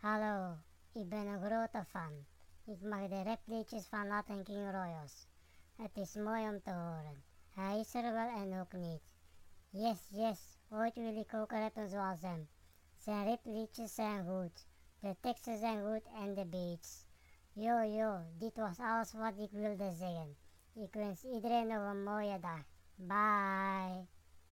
Hallo, ik ben een grote fan. Ik mag de rapliedjes van Latin King Royals. Het is mooi om te horen. Hij is er wel en ook niet. Yes, yes, ooit wil ik ook rappen zoals hem. Zijn rapliedjes zijn goed. De teksten zijn goed en de beats. Yo, yo, dit was alles wat ik wilde zeggen. Ik wens iedereen nog een mooie dag. Bye.